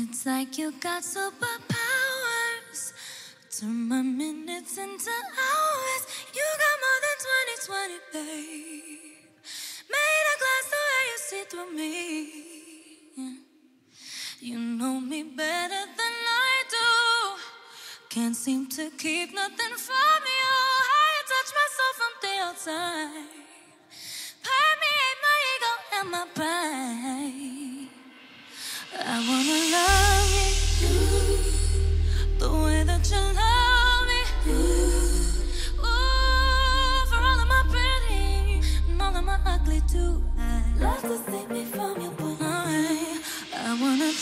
It's like you got superpowers. Turn my minutes into hours. You got more than 2020, babe. Made a glass the way you see through me. You know me better than I do. Can't seem to keep nothing from you. You touch my soul from the outside. Permeate my ego and my pride. I wanna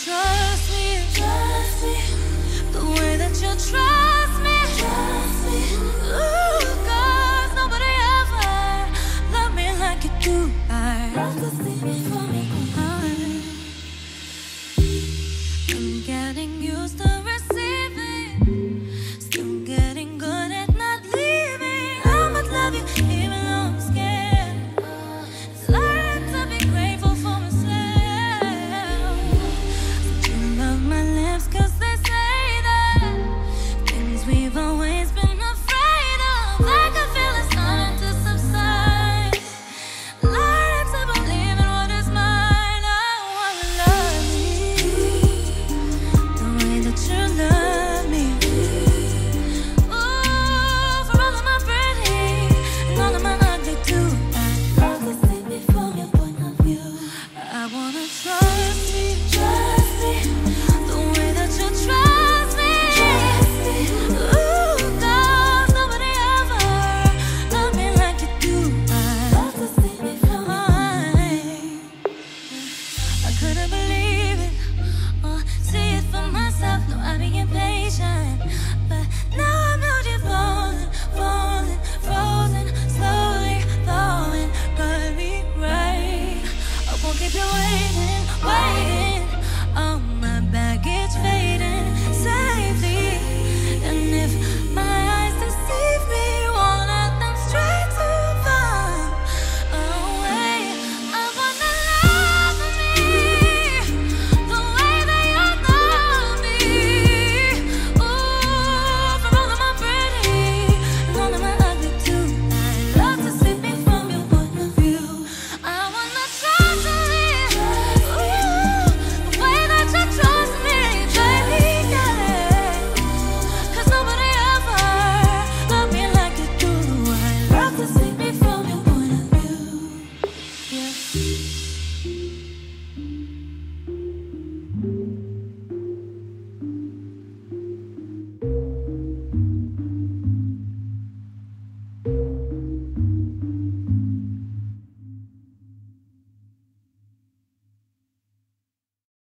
wanna